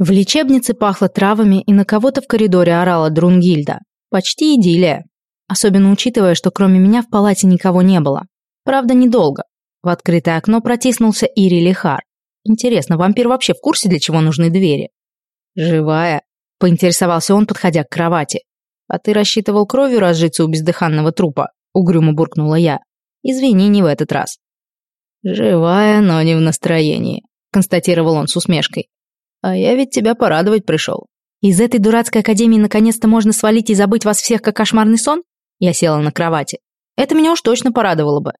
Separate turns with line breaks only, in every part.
В лечебнице пахло травами, и на кого-то в коридоре орала Друнгильда. Почти идиллия. Особенно учитывая, что кроме меня в палате никого не было. Правда, недолго. В открытое окно протиснулся Ири Лихар. Интересно, вампир вообще в курсе, для чего нужны двери? «Живая?» — поинтересовался он, подходя к кровати. «А ты рассчитывал кровью разжиться у бездыханного трупа?» — угрюмо буркнула я. «Извини, не в этот раз». «Живая, но не в настроении», — констатировал он с усмешкой. А я ведь тебя порадовать пришел. Из этой дурацкой академии наконец-то можно свалить и забыть вас всех как кошмарный сон? Я села на кровати. Это меня уж точно порадовало бы.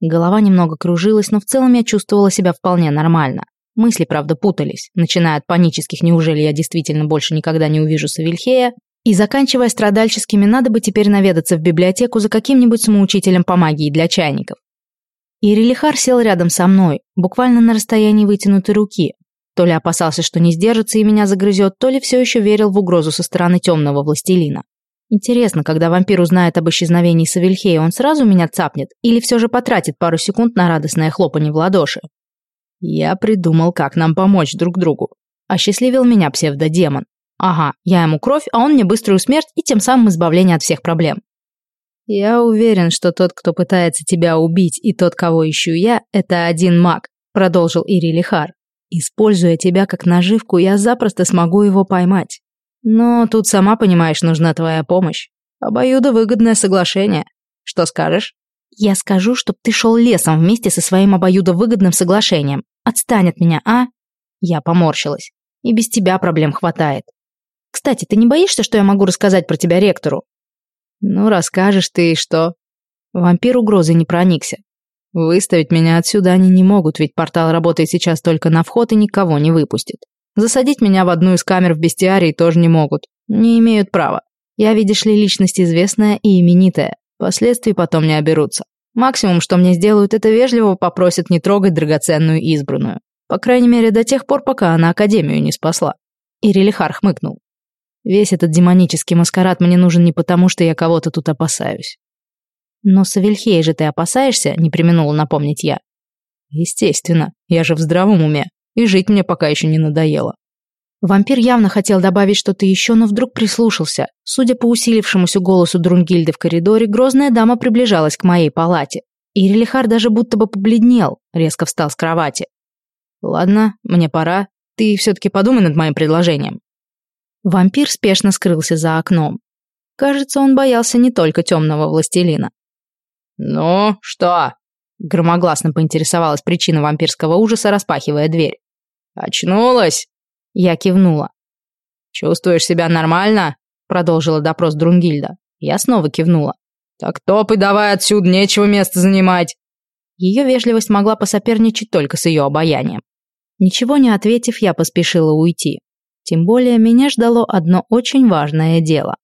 Голова немного кружилась, но в целом я чувствовала себя вполне нормально. Мысли, правда, путались, начиная от панических «неужели я действительно больше никогда не увижу Савельхея?» и заканчивая страдальческими «надо бы теперь наведаться в библиотеку за каким-нибудь самоучителем по магии для чайников». Ирилихар сел рядом со мной, буквально на расстоянии вытянутой руки, то ли опасался, что не сдержится и меня загрызет, то ли все еще верил в угрозу со стороны темного властелина. Интересно, когда вампир узнает об исчезновении Савельхея, он сразу меня цапнет или все же потратит пару секунд на радостное хлопанье в ладоши? Я придумал, как нам помочь друг другу. Осчастливил меня псевдодемон. Ага, я ему кровь, а он мне быструю смерть и тем самым избавление от всех проблем. Я уверен, что тот, кто пытается тебя убить, и тот, кого ищу я, это один маг, продолжил Ири Лихар. Используя тебя как наживку, я запросто смогу его поймать. Но тут, сама понимаешь, нужна твоя помощь. Обоюдовыгодное соглашение. Что скажешь? Я скажу, чтоб ты шел лесом вместе со своим обоюдовыгодным соглашением. Отстань от меня, а? Я поморщилась. И без тебя проблем хватает. Кстати, ты не боишься, что я могу рассказать про тебя ректору? Ну, расскажешь ты и что? Вампир угрозы не проникся. Выставить меня отсюда они не могут, ведь портал работает сейчас только на вход и никого не выпустит. Засадить меня в одну из камер в бестиарии тоже не могут. Не имеют права. Я, видишь ли, личность известная и именитая. Последствий потом не оберутся. Максимум, что мне сделают, это вежливо попросят не трогать драгоценную избранную. По крайней мере, до тех пор, пока она Академию не спасла. Ирилихар хмыкнул. Весь этот демонический маскарад мне нужен не потому, что я кого-то тут опасаюсь. «Но Савельхея же ты опасаешься?» — не применула напомнить я. «Естественно, я же в здравом уме, и жить мне пока еще не надоело». Вампир явно хотел добавить что-то еще, но вдруг прислушался. Судя по усилившемуся голосу Друнгильды в коридоре, грозная дама приближалась к моей палате. Ирилихар даже будто бы побледнел, резко встал с кровати. «Ладно, мне пора. Ты все-таки подумай над моим предложением». Вампир спешно скрылся за окном. Кажется, он боялся не только темного властелина.
«Ну, что?» — громогласно поинтересовалась причина вампирского ужаса, распахивая дверь. «Очнулась?» Я кивнула. «Чувствуешь себя нормально?» — продолжила допрос Друнгильда. Я снова кивнула. «Так топай давай отсюда, нечего места занимать!» Ее вежливость могла посоперничать только с ее обаянием. Ничего не ответив, я поспешила уйти. Тем более меня ждало одно очень важное дело.